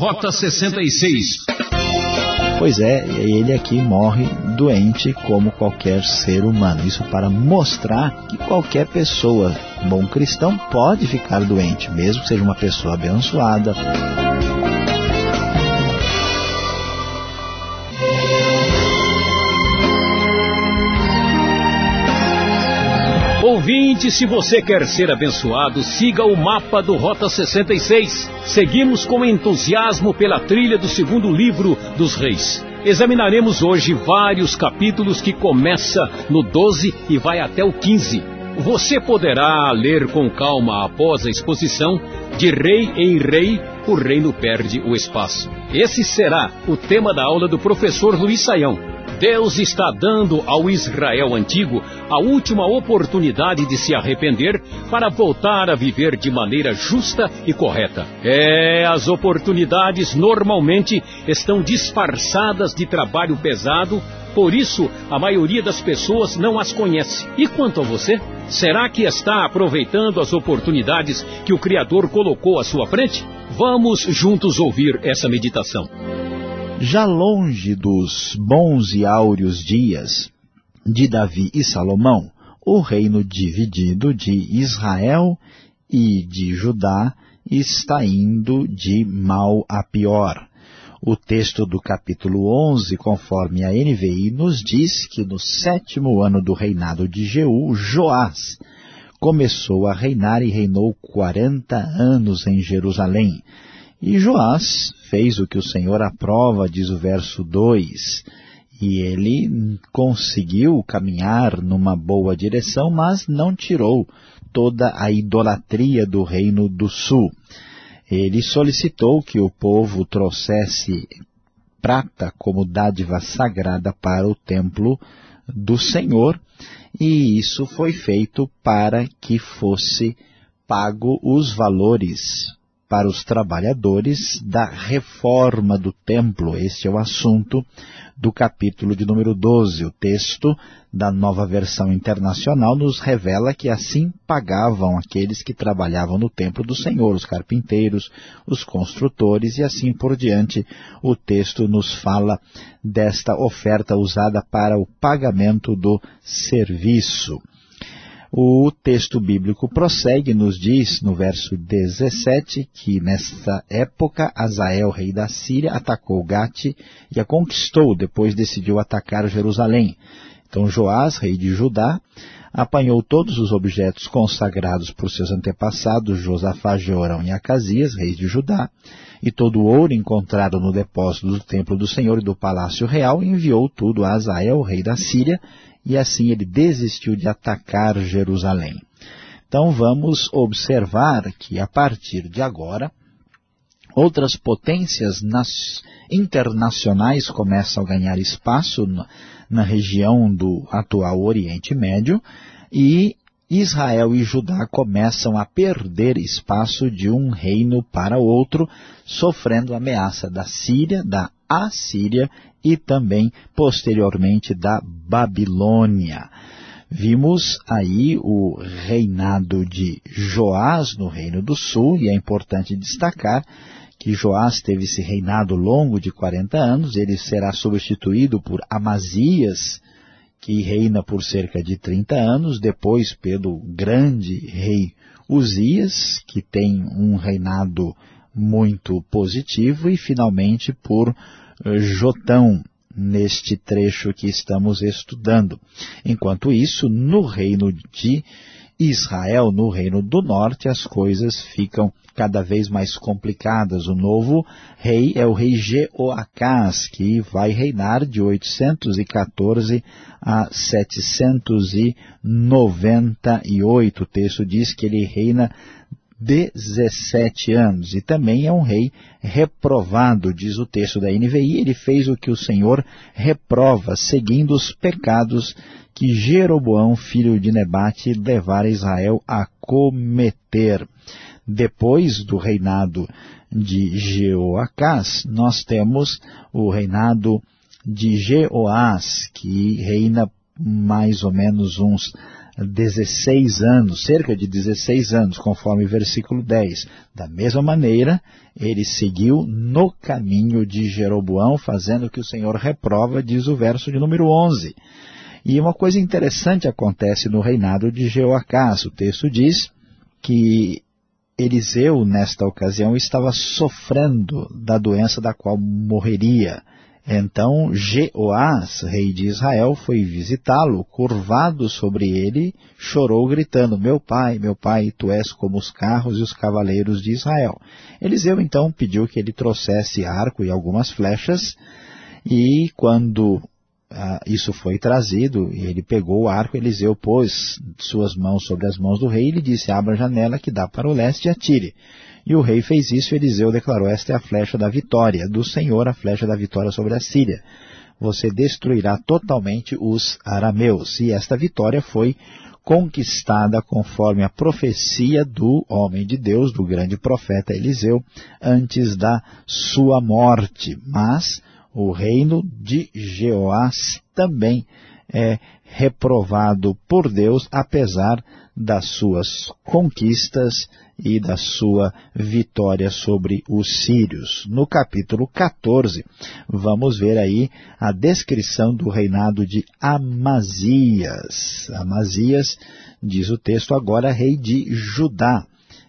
Rota 66. Pois é, ele aqui morre doente como qualquer ser humano. Isso para mostrar que qualquer pessoa, bom cristão, pode ficar doente, mesmo que seja uma pessoa abençoada. Ouvinte, se você quer ser abençoado, siga o mapa do Rota 66. Seguimos com entusiasmo pela trilha do segundo livro dos Reis. Examinaremos hoje vários capítulos que começa no 12 e vai até o 15. Você poderá ler com calma após a exposição de rei em rei, o reino perde o espaço. Esse será o tema da aula do professor Luiz Saião. Deus está dando ao Israel antigo a última oportunidade de se arrepender para voltar a viver de maneira justa e correta. É, as oportunidades normalmente estão disfarçadas de trabalho pesado, por isso a maioria das pessoas não as conhece. E quanto a você? Será que está aproveitando as oportunidades que o Criador colocou à sua frente? Vamos juntos ouvir essa meditação. Já longe dos bons e áureos dias de Davi e Salomão, o reino dividido de Israel e de Judá está indo de mal a pior. O texto do capítulo 11, conforme a NVI, nos diz que no sétimo ano do reinado de Jeú, Joás começou a reinar e reinou quarenta anos em Jerusalém. E Joás fez o que o Senhor aprova, diz o verso 2. E ele conseguiu caminhar numa boa direção, mas não tirou toda a idolatria do reino do sul. Ele solicitou que o povo trouxesse prata como dádiva sagrada para o templo do Senhor, e isso foi feito para que fosse pago os valores para os trabalhadores da reforma do templo. Este é o assunto do capítulo de número 12. O texto da nova versão internacional nos revela que assim pagavam aqueles que trabalhavam no templo do Senhor, os carpinteiros, os construtores e assim por diante. O texto nos fala desta oferta usada para o pagamento do serviço. O texto bíblico prossegue, nos diz no verso 17 que nesta época Azael, rei da Síria, atacou Gate e a conquistou, depois decidiu atacar Jerusalém. Então Joás, rei de Judá, apanhou todos os objetos consagrados por seus antepassados, Josafá, Jeorão e Acasias, reis de Judá, e todo o ouro encontrado no depósito do templo do Senhor e do palácio real, enviou tudo a Azael, rei da Síria, e assim ele desistiu de atacar Jerusalém. Então vamos observar que a partir de agora, outras potências internacionais começam a ganhar espaço na, região do atual Oriente Médio e Israel e Judá começam a perder espaço de um reino para outro, sofrendo ameaça da Síria, da Assíria e também, posteriormente, da Babilônia. Vimos aí o reinado de Joás no Reino do Sul, e é importante destacar que Joás teve esse reinado longo de 40 anos, ele será substituído por Amazias, que reina por cerca de 30 anos, depois pelo grande rei Uzias, que tem um reinado muito positivo, e finalmente por Jotão, neste trecho que estamos estudando. Enquanto isso, no reino de Israel, no reino do norte, as coisas ficam cada vez mais complicadas. O novo rei é o rei Jeoacás, que vai reinar de 814 a 798. O texto diz que ele reina 17 anos. E também é um rei reprovado, diz o texto da NVI. Ele fez o que o Senhor reprova, seguindo os pecados que Jeroboão, filho de Nebate, levara Israel a cometer. Depois do reinado de Jeoacás, nós temos o reinado de Jeoás, que reina mais ou menos uns 16 anos, cerca de 16 anos, conforme versículo 10. Da mesma maneira, ele seguiu no caminho de Jeroboão, fazendo o que o Senhor reprova, diz o verso de número 11. E uma coisa interessante acontece no reinado de Jeoacás. O texto diz que Eliseu, nesta ocasião, estava sofrendo da doença da qual morreria. Então Jeoás, rei de Israel, foi visitá-lo, curvado sobre ele, chorou gritando, meu pai, meu pai, tu és como os carros e os cavaleiros de Israel. Eliseu então pediu que ele trouxesse arco e algumas flechas, e quando ah, isso foi trazido, e ele pegou o arco, Eliseu pôs suas mãos sobre as mãos do rei e lhe disse, abra a janela que dá para o leste e atire. E o rei fez isso e Eliseu declarou, esta é a flecha da vitória, do Senhor a flecha da vitória sobre a Síria. Você destruirá totalmente os arameus. E esta vitória foi conquistada conforme a profecia do homem de Deus, do grande profeta Eliseu, antes da sua morte. Mas o reino de Jeoás também é reprovado por Deus, apesar das suas conquistas e da sua vitória sobre os sírios. No capítulo 14, vamos ver aí a descrição do reinado de Amazias. Amazias, diz o texto, agora rei de Judá.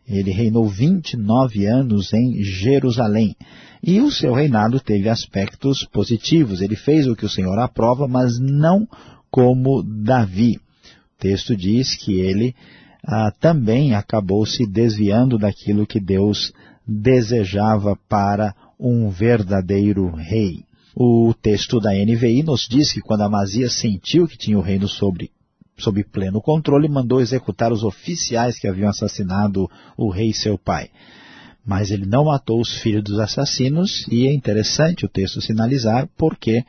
Ele reinou 29 anos em Jerusalém. E o seu reinado teve aspectos positivos. Ele fez o que o Senhor aprova, mas não como Davi. O texto diz que ele ah, também acabou se desviando daquilo que Deus desejava para um verdadeiro rei. O texto da NVI nos diz que quando Amazias sentiu que tinha o reino sobre, sob pleno controle, mandou executar os oficiais que haviam assassinado o rei seu pai. Mas ele não matou os filhos dos assassinos, e é interessante o texto sinalizar porque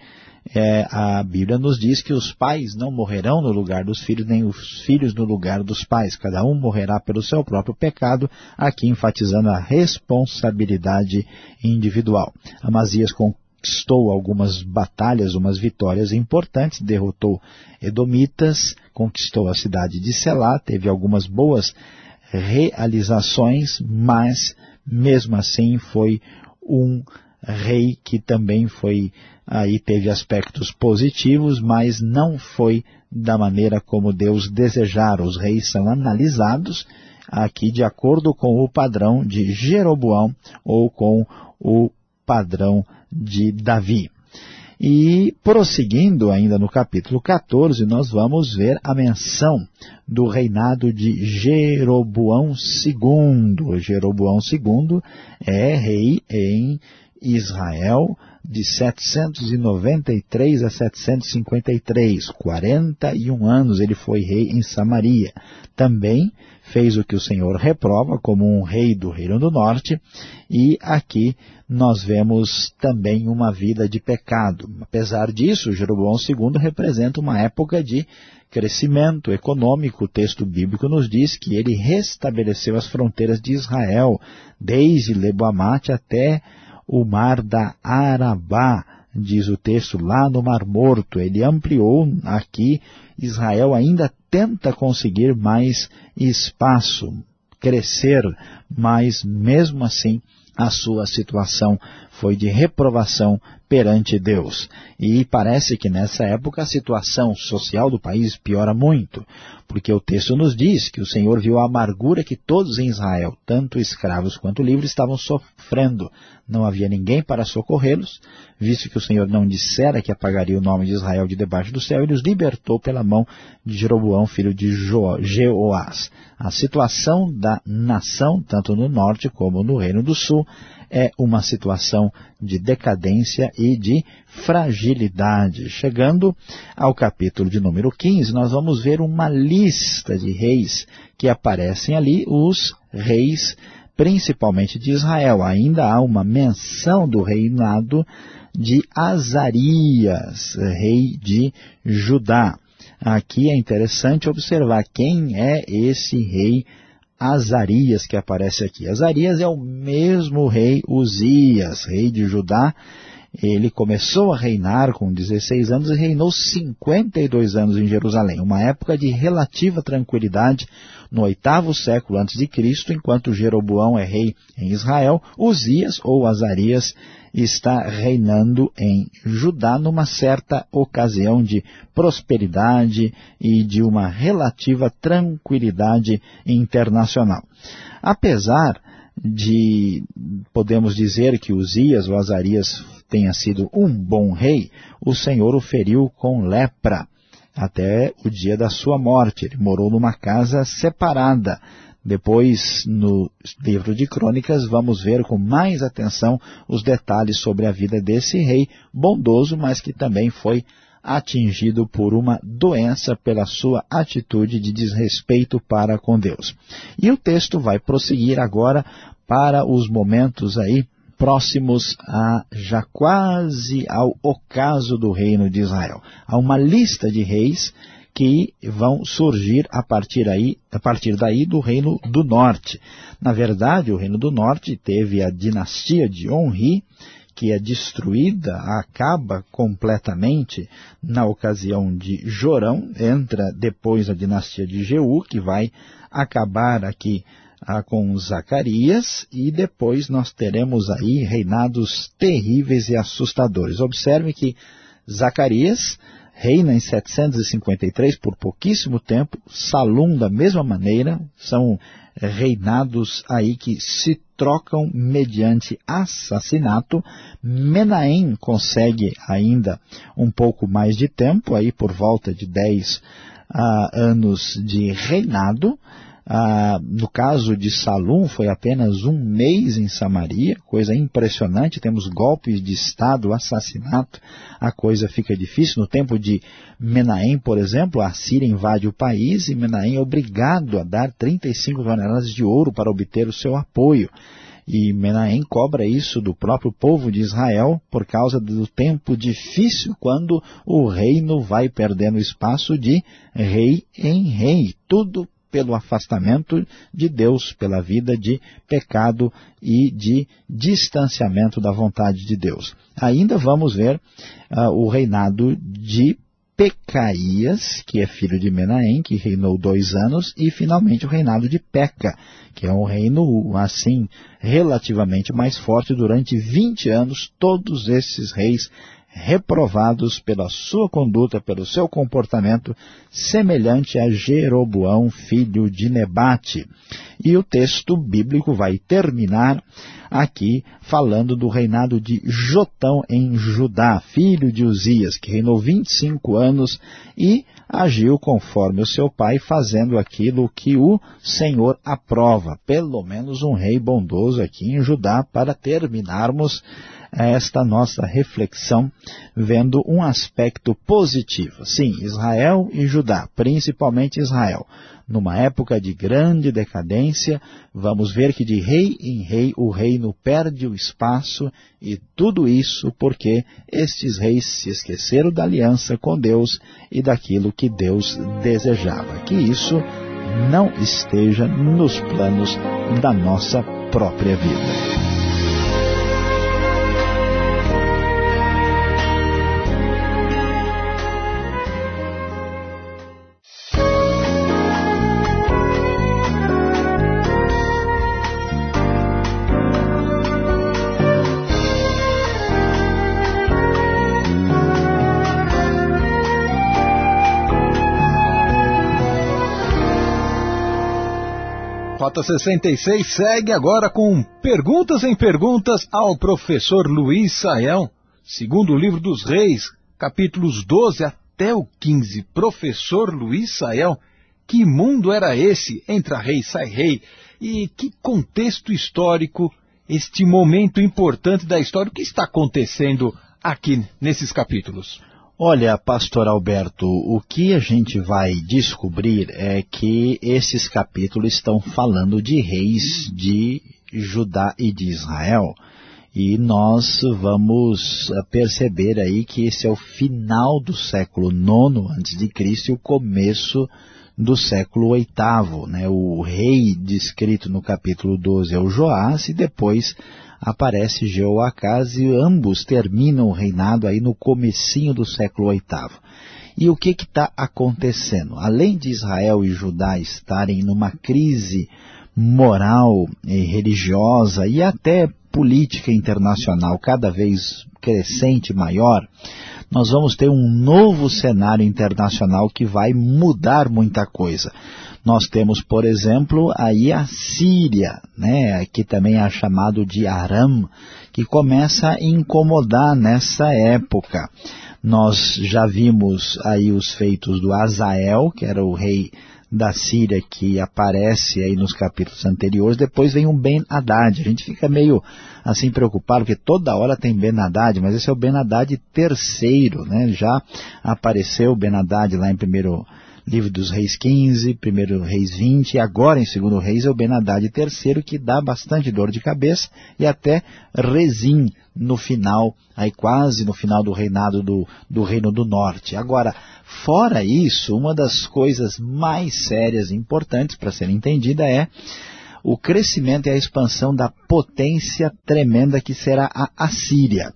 é, a Bíblia nos diz que os pais não morrerão no lugar dos filhos, nem os filhos no lugar dos pais. Cada um morrerá pelo seu próprio pecado, aqui enfatizando a responsabilidade individual. Amazias conquistou algumas batalhas, umas vitórias importantes, derrotou Edomitas, conquistou a cidade de Selá, teve algumas boas realizações, mas mesmo assim foi um rei que também foi, aí teve aspectos positivos, mas não foi da maneira como Deus desejara. Os reis são analisados aqui de acordo com o padrão de Jeroboão ou com o padrão de Davi. E prosseguindo ainda no capítulo 14, nós vamos ver a menção do reinado de Jeroboão II. Jeroboão II é rei em Israel de 793 a 753, 41 anos ele foi rei em Samaria. Também fez o que o Senhor reprova como um rei do Reino do Norte e aqui nós vemos também uma vida de pecado. Apesar disso, Jeroboão II representa uma época de crescimento econômico. O texto bíblico nos diz que ele restabeleceu as fronteiras de Israel, desde Leboamate até o mar da Arabá, diz o texto, lá no Mar Morto. Ele ampliou aqui, Israel ainda tenta conseguir mais espaço, crescer, mas mesmo assim a sua situação foi de reprovação perante Deus. E parece que nessa época a situação social do país piora muito, porque o texto nos diz que o Senhor viu a amargura que todos em Israel, tanto escravos quanto livres, estavam sofrendo. Não havia ninguém para socorrê-los, visto que o Senhor não dissera que apagaria o nome de Israel de debaixo do céu, ele os libertou pela mão de Jeroboão, filho de Jeoás. A situação da nação, tanto no norte como no reino do sul, é uma situação de decadência e de fragilidade. Chegando ao capítulo de número 15, nós vamos ver uma lista de reis que aparecem ali, os reis principalmente de Israel. Ainda há uma menção do reinado de Azarias, rei de Judá. Aqui é interessante observar quem é esse rei Azarias que aparece aqui. Azarias é o mesmo rei Uzias, rei de Judá, ele começou a reinar com 16 anos e reinou 52 anos em Jerusalém, uma época de relativa tranquilidade no oitavo século antes de Cristo, enquanto Jeroboão é rei em Israel, Uzias ou Azarias está reinando em Judá numa certa ocasião de prosperidade e de uma relativa tranquilidade internacional. Apesar de, podemos dizer que Uzias ou Azarias tenha sido um bom rei, o Senhor o feriu com lepra até o dia da sua morte. Ele morou numa casa separada. Depois, no livro de Crônicas, vamos ver com mais atenção os detalhes sobre a vida desse rei bondoso, mas que também foi atingido por uma doença pela sua atitude de desrespeito para com Deus. E o texto vai prosseguir agora para os momentos aí próximos a já quase ao ocaso do reino de Israel. Há uma lista de reis que vão surgir a partir, aí, a partir daí do reino do norte. Na verdade, o reino do norte teve a dinastia de Onri, que é destruída, acaba completamente na ocasião de Jorão, entra depois a dinastia de Jeú, que vai acabar aqui ah, com Zacarias, e depois nós teremos aí reinados terríveis e assustadores. Observe que Zacarias reina em 753 por pouquíssimo tempo, Salum da mesma maneira, são reinados aí que se trocam mediante assassinato. Menahem consegue ainda um pouco mais de tempo, aí por volta de 10 uh, ah, anos de reinado, ah, no caso de Salum, foi apenas um mês em Samaria, coisa impressionante, temos golpes de Estado, assassinato, a coisa fica difícil. No tempo de Menahem, por exemplo, a Síria invade o país e Menahem é obrigado a dar 35 toneladas de ouro para obter o seu apoio. E Menahem cobra isso do próprio povo de Israel por causa do tempo difícil quando o reino vai perdendo espaço de rei em rei. Tudo pelo afastamento de Deus, pela vida de pecado e de distanciamento da vontade de Deus. Ainda vamos ver uh, o reinado de Pecaías, que é filho de Menahem, que reinou dois anos, e finalmente o reinado de Peca, que é um reino, assim, relativamente mais forte durante 20 anos. Todos esses reis reprovados pela sua conduta, pelo seu comportamento, semelhante a Jeroboão, filho de Nebate. E o texto bíblico vai terminar aqui falando do reinado de Jotão em Judá, filho de Uzias, que reinou 25 anos e agiu conforme o seu pai, fazendo aquilo que o Senhor aprova. Pelo menos um rei bondoso aqui em Judá, para terminarmos esta nossa reflexão, vendo um aspecto positivo. Sim, Israel e Judá, principalmente Israel. Numa época de grande decadência, vamos ver que de rei em rei o reino perde o espaço e tudo isso porque estes reis se esqueceram da aliança com Deus e daquilo que Deus desejava. Que isso não esteja nos planos da nossa própria vida. Rota 66 segue agora com perguntas em perguntas ao professor Luiz Saião, segundo o livro dos Reis, capítulos 12 até o 15. Professor Luiz Saião, que mundo era esse entre a rei sai rei? E que contexto histórico, este momento importante da história, o que está acontecendo aqui nesses capítulos? Olha, pastor Alberto, o que a gente vai descobrir é que esses capítulos estão falando de reis de Judá e de Israel. E nós vamos perceber aí que esse é o final do século IX antes de Cristo e o começo do século VIII. Né? O rei descrito no capítulo 12 é o Joás e depois aparece Jeoacás e ambos terminam o reinado aí no comecinho do século VIII. E o que está acontecendo? Além de Israel e Judá estarem numa crise moral e religiosa e até política internacional cada vez crescente, maior, nós vamos ter um novo cenário internacional que vai mudar muita coisa. Nós temos, por exemplo, aí a Síria, né, que também é chamado de Aram, que começa a incomodar nessa época. Nós já vimos aí os feitos do Azael, que era o rei da Síria que aparece aí nos capítulos anteriores, depois vem um Ben Haddad. A gente fica meio assim preocupado, porque toda hora tem Ben Haddad, mas esse é o Ben Haddad terceiro, né? Já apareceu o Ben Haddad lá em primeiro livro dos reis 15, primeiro reis 20, e agora em segundo reis é o Ben Haddad terceiro, que dá bastante dor de cabeça, e até Rezim no final, aí quase no final do reinado do, do Reino do Norte. Agora, Fora isso, uma das coisas mais sérias e importantes para ser entendida é o crescimento e a expansão da potência tremenda que será a Assíria.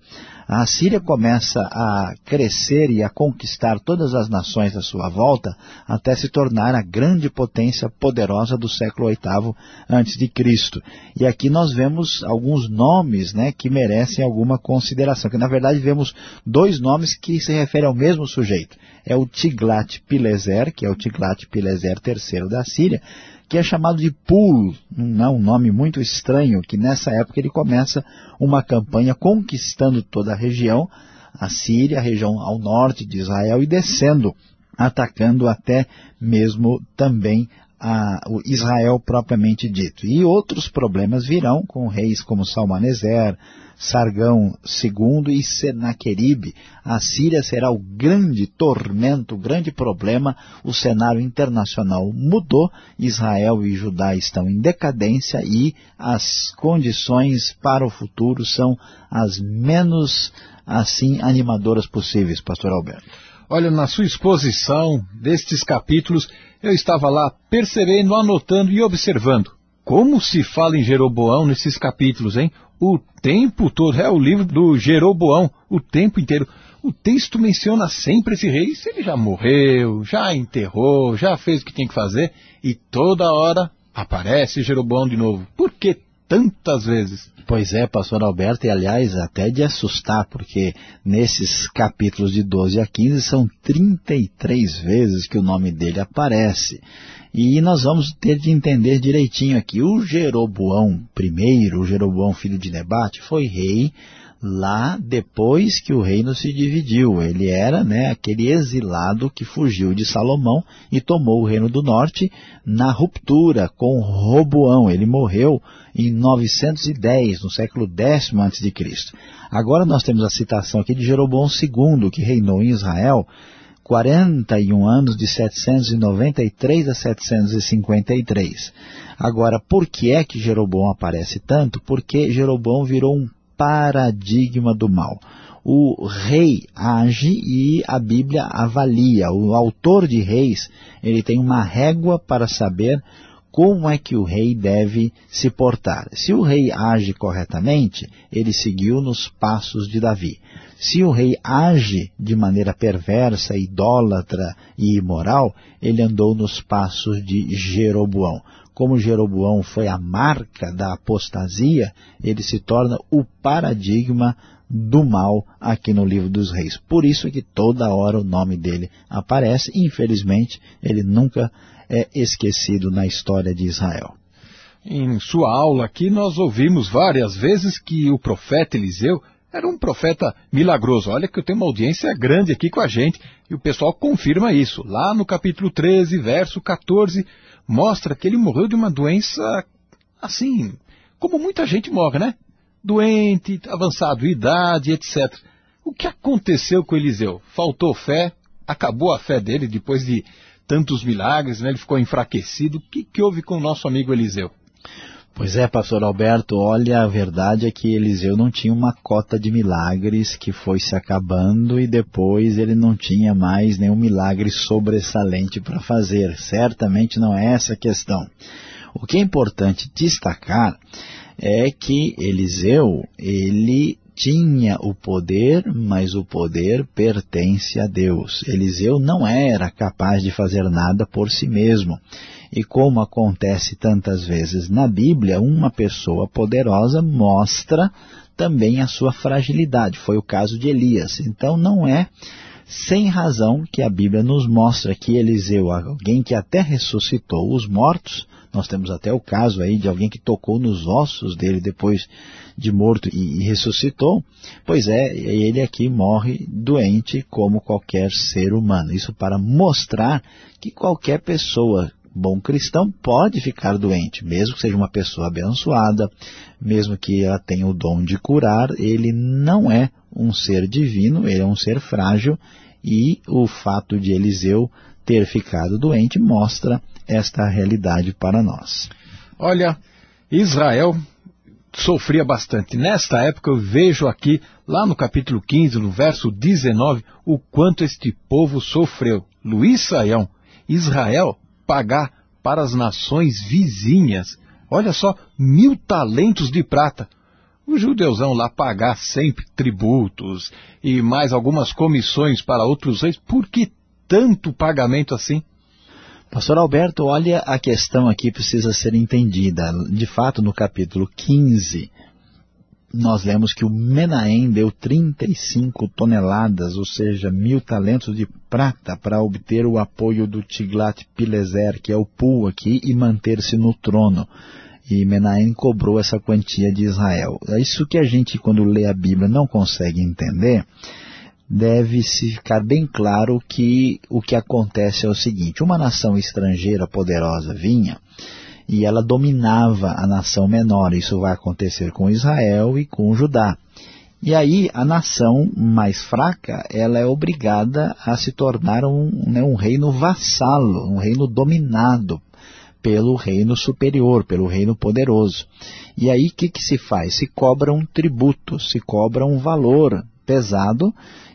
A Assíria começa a crescer e a conquistar todas as nações à sua volta até se tornar a grande potência poderosa do século VIII antes de Cristo. E aqui nós vemos alguns nomes né, que merecem alguma consideração, que na verdade vemos dois nomes que se referem ao mesmo sujeito. É o Tiglat-Pileser, que é o Tiglat-Pileser III da Síria, que é chamado de Pul, um nome muito estranho, que nessa época ele começa uma campanha conquistando toda a região, a Síria, a região ao norte de Israel, e descendo, atacando até mesmo também a, o Israel propriamente dito. E outros problemas virão com reis como Salmaneser, Sargão II e Senaqueribe. A Síria será o grande tormento, o grande problema. O cenário internacional mudou, Israel e Judá estão em decadência e as condições para o futuro são as menos assim animadoras possíveis, pastor Alberto. Olha, na sua exposição destes capítulos, eu estava lá percebendo, anotando e observando. Como se fala em Jeroboão nesses capítulos, hein? O tempo todo, é o livro do Jeroboão, o tempo inteiro. O texto menciona sempre esse rei, se ele já morreu, já enterrou, já fez o que tinha que fazer, e toda hora aparece Jeroboão de novo. Por que tantas vezes? Pois é, pastor Alberto, e aliás, até de assustar, porque nesses capítulos de 12 a 15 são 33 vezes que o nome dele aparece. E nós vamos ter de entender direitinho aqui. O Jeroboão I, o Jeroboão filho de Nebate, foi rei lá depois que o reino se dividiu. Ele era né, aquele exilado que fugiu de Salomão e tomou o reino do norte na ruptura com Roboão. Ele morreu em 910, no século X a.C. Agora nós temos a citação aqui de Jeroboão II, que reinou em Israel 41 anos de 793 a 753. Agora, por que é que Jeroboão aparece tanto? Porque Jeroboão virou um paradigma do mal. O rei age e a Bíblia avalia. O autor de reis, ele tem uma régua para saber como é que o rei deve se portar. Se o rei age corretamente, ele seguiu nos passos de Davi. Se o rei age de maneira perversa, idólatra e imoral, ele andou nos passos de Jeroboão. Como Jeroboão foi a marca da apostasia, ele se torna o paradigma do mal aqui no livro dos reis. Por isso é que toda hora o nome dele aparece. Infelizmente, ele nunca é esquecido na história de Israel. Em sua aula aqui nós ouvimos várias vezes que o profeta Eliseu era um profeta milagroso. Olha que eu tenho uma audiência grande aqui com a gente e o pessoal confirma isso. Lá no capítulo 13, verso 14, mostra que ele morreu de uma doença assim, como muita gente morre, né? Doente, avançado idade, etc. O que aconteceu com Eliseu? Faltou fé, acabou a fé dele depois de tantos milagres, né? ele ficou enfraquecido. O que, que houve com o nosso amigo Eliseu? Pois é, pastor Alberto, olha, a verdade é que Eliseu não tinha uma cota de milagres que foi se acabando e depois ele não tinha mais nenhum milagre sobressalente para fazer. Certamente não é essa a questão. O que é importante destacar é que Eliseu, ele tinha o poder, mas o poder pertence a Deus. Eliseu não era capaz de fazer nada por si mesmo. E como acontece tantas vezes na Bíblia, uma pessoa poderosa mostra também a sua fragilidade. Foi o caso de Elias. Então não é sem razão que a Bíblia nos mostra que Eliseu, alguém que até ressuscitou os mortos, nós temos até o caso aí de alguém que tocou nos ossos dele depois de morto e, e ressuscitou. Pois é, ele aqui morre doente como qualquer ser humano. Isso para mostrar que qualquer pessoa bom cristão pode ficar doente, mesmo que seja uma pessoa abençoada, mesmo que ela tenha o dom de curar, ele não é um ser divino, ele é um ser frágil e o fato de Eliseu ter ficado doente mostra esta realidade para nós. Olha, Israel sofria bastante. Nesta época eu vejo aqui, lá no capítulo 15, no verso 19, o quanto este povo sofreu. Luiz Saião, Israel pagar para as nações vizinhas, olha só, mil talentos de prata. O judeuzão lá pagar sempre tributos e mais algumas comissões para outros reis, por que tanto pagamento assim? Pastor Alberto, olha, a questão aqui precisa ser entendida. De fato, no capítulo 15, nós lemos que o Menahem deu 35 toneladas, ou seja, mil talentos de prata para obter o apoio do Tiglat-Pileser, que é o Pu aqui, e manter-se no trono. E Menahem cobrou essa quantia de Israel. É isso que a gente, quando lê a Bíblia, não consegue entender deve-se ficar bem claro que o que acontece é o seguinte, uma nação estrangeira poderosa vinha e ela dominava a nação menor, isso vai acontecer com Israel e com Judá. E aí a nação mais fraca, ela é obrigada a se tornar um, né, um reino vassalo, um reino dominado pelo reino superior, pelo reino poderoso. E aí o que, que se faz? Se cobra um tributo, se cobra um valor pesado,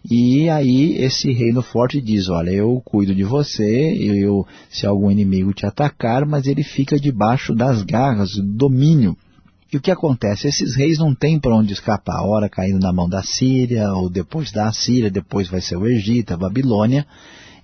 e aí esse reino forte diz, olha, eu cuido de você, eu, se algum inimigo te atacar, mas ele fica debaixo das garras, do domínio. E o que acontece? Esses reis não têm para onde escapar, a hora caindo na mão da Síria, ou depois da Síria, depois vai ser o Egito, a Babilônia,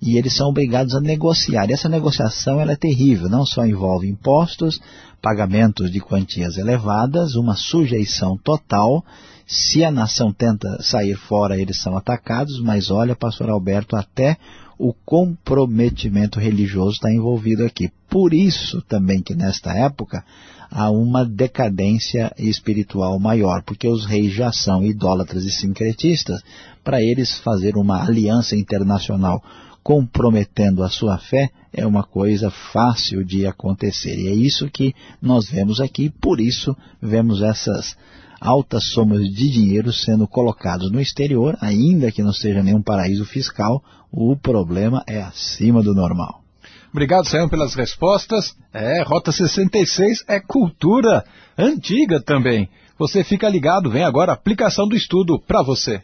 e eles são obrigados a negociar. E essa negociação ela é terrível, não só envolve impostos, pagamentos de quantias elevadas, uma sujeição total se a nação tenta sair fora, eles são atacados, mas olha, pastor Alberto, até o comprometimento religioso está envolvido aqui. Por isso também que nesta época há uma decadência espiritual maior, porque os reis já são idólatras e sincretistas, para eles fazer uma aliança internacional comprometendo a sua fé é uma coisa fácil de acontecer. E é isso que nós vemos aqui, por isso vemos essas altas somas de dinheiro sendo colocados no exterior, ainda que não seja nenhum paraíso fiscal, o problema é acima do normal. Obrigado, Sayão, pelas respostas. É, Rota 66 é cultura antiga também. Você fica ligado, vem agora a aplicação do estudo para você.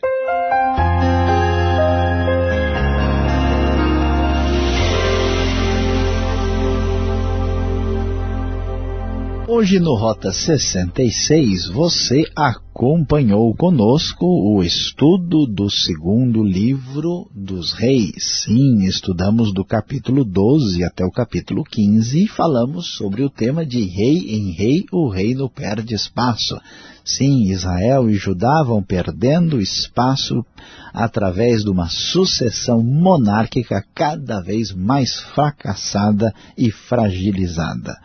Hoje no Rota 66 você acompanhou conosco o estudo do segundo livro dos reis. Sim, estudamos do capítulo 12 até o capítulo 15 e falamos sobre o tema de rei em rei o reino perde espaço. Sim, Israel e Judá vão perdendo espaço através de uma sucessão monárquica cada vez mais fracassada e fragilizada.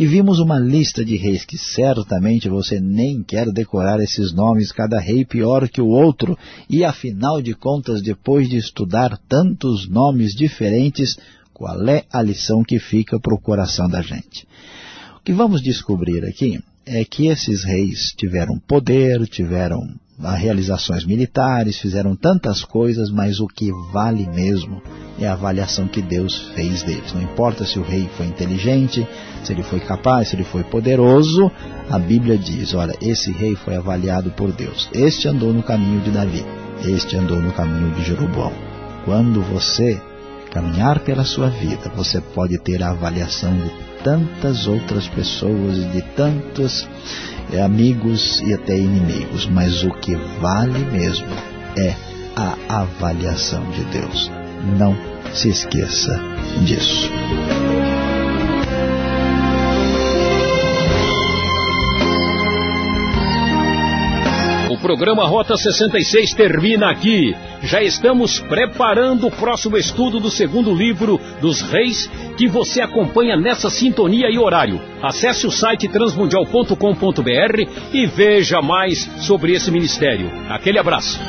E vimos uma lista de reis que certamente você nem quer decorar esses nomes, cada rei pior que o outro. E afinal de contas, depois de estudar tantos nomes diferentes, qual é a lição que fica para o coração da gente? O que vamos descobrir aqui é que esses reis tiveram poder, tiveram realizações militares, fizeram tantas coisas, mas o que vale mesmo é a avaliação que Deus fez deles. Não importa se o rei foi inteligente, se ele foi capaz, se ele foi poderoso, a Bíblia diz, olha, esse rei foi avaliado por Deus. Este andou no caminho de Davi, este andou no caminho de Jeroboão. Quando você caminhar pela sua vida, você pode ter a avaliação de tantas outras pessoas, de tantos é, amigos e até inimigos, mas o que vale mesmo é a avaliação de Deus. Não se esqueça disso. Programa Rota 66 termina aqui. Já estamos preparando o próximo estudo do segundo livro dos Reis, que você acompanha nessa sintonia e horário. Acesse o site transmundial.com.br e veja mais sobre esse ministério. Aquele abraço.